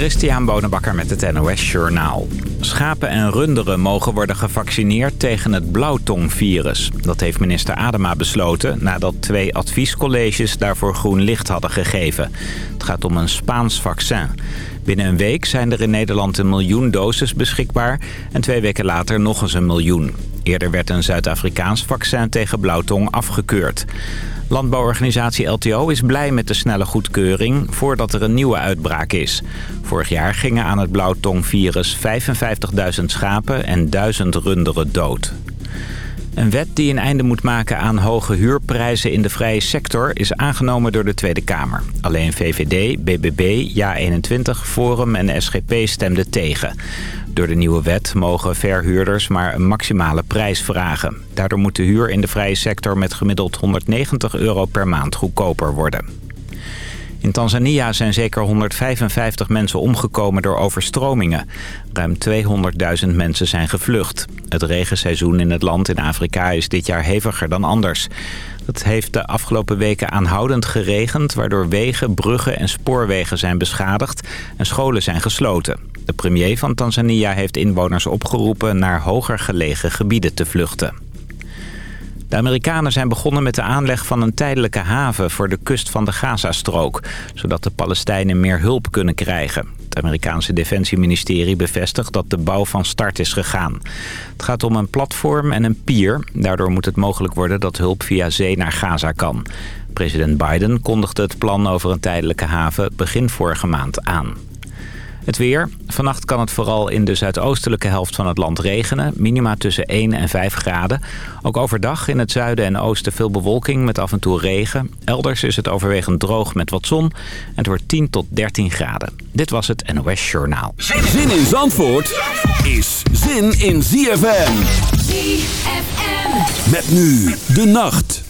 Christian Bonenbakker met het NOS Journaal. Schapen en runderen mogen worden gevaccineerd tegen het blauwtongvirus. Dat heeft minister Adema besloten nadat twee adviescolleges daarvoor groen licht hadden gegeven. Het gaat om een Spaans vaccin. Binnen een week zijn er in Nederland een miljoen doses beschikbaar... en twee weken later nog eens een miljoen. Eerder werd een Zuid-Afrikaans vaccin tegen blauwtong afgekeurd. Landbouworganisatie LTO is blij met de snelle goedkeuring voordat er een nieuwe uitbraak is. Vorig jaar gingen aan het blauwtongvirus 55.000 schapen en 1000 runderen dood. Een wet die een einde moet maken aan hoge huurprijzen in de vrije sector is aangenomen door de Tweede Kamer. Alleen VVD, BBB, JA21, Forum en SGP stemden tegen. Door de nieuwe wet mogen verhuurders maar een maximale prijs vragen. Daardoor moet de huur in de vrije sector met gemiddeld 190 euro per maand goedkoper worden. In Tanzania zijn zeker 155 mensen omgekomen door overstromingen. Ruim 200.000 mensen zijn gevlucht. Het regenseizoen in het land in Afrika is dit jaar heviger dan anders. Het heeft de afgelopen weken aanhoudend geregend... waardoor wegen, bruggen en spoorwegen zijn beschadigd en scholen zijn gesloten. De premier van Tanzania heeft inwoners opgeroepen naar hoger gelegen gebieden te vluchten. De Amerikanen zijn begonnen met de aanleg van een tijdelijke haven voor de kust van de Gazastrook, zodat de Palestijnen meer hulp kunnen krijgen. Het Amerikaanse Defensieministerie bevestigt dat de bouw van start is gegaan. Het gaat om een platform en een pier. Daardoor moet het mogelijk worden dat hulp via zee naar Gaza kan. President Biden kondigde het plan over een tijdelijke haven begin vorige maand aan. Het weer. Vannacht kan het vooral in de zuidoostelijke helft van het land regenen. Minima tussen 1 en 5 graden. Ook overdag in het zuiden en oosten veel bewolking met af en toe regen. Elders is het overwegend droog met wat zon. En het wordt 10 tot 13 graden. Dit was het NOS Journaal. Zin in Zandvoort is zin in ZFM. ZFM. Met nu de nacht.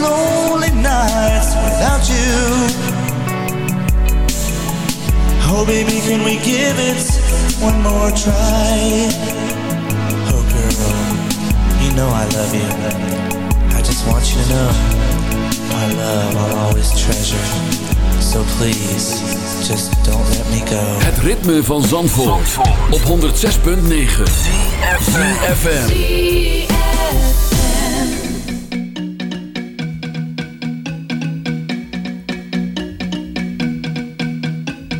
Lonely nights without you. Oh, baby, can we give it one more try? Oh, girl, you know I love you. I just want you to know my love I'll always treasure. So please, just don't let me go. Het ritme van Zandvoort, op 106.9 FM.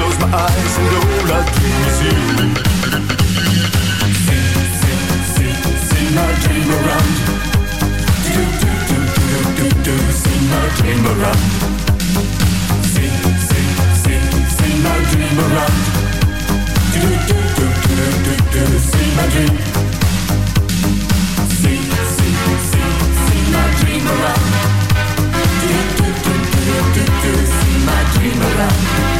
Close my eyes and all I dream is you. my dream around. Do do do do do do, sing my dream around. Sing sing sing sing my dream around. Do do do do do do, sing my dream. Sing sing sing sing my dream around. Do do do do do do, sing my dream around.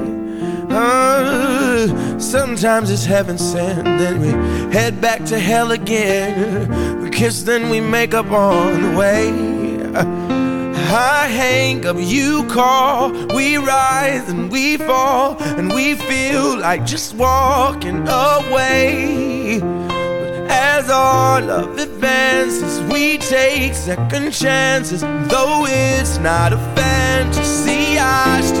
Sometimes it's heaven sent, then we head back to hell again. We kiss, then we make up on the way. I hang up, you call, we rise and we fall, and we feel like just walking away. But as our love advances, we take second chances, though it's not a fantasy. I still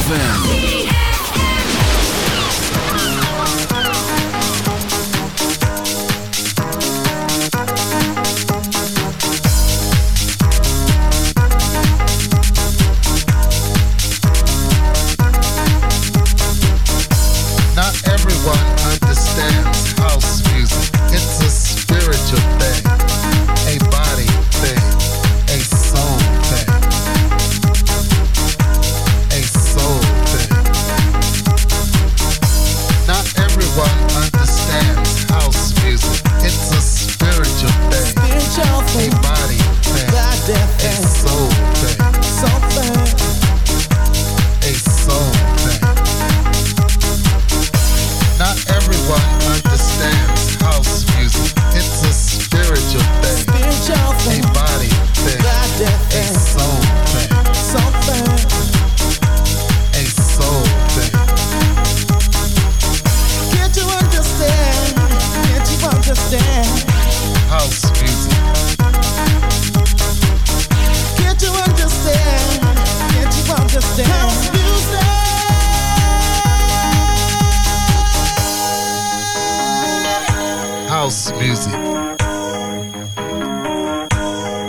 ZFM.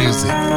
Music.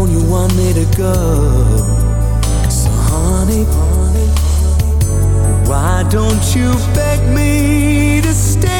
known you me to go. So, honey, why don't you beg me to stay?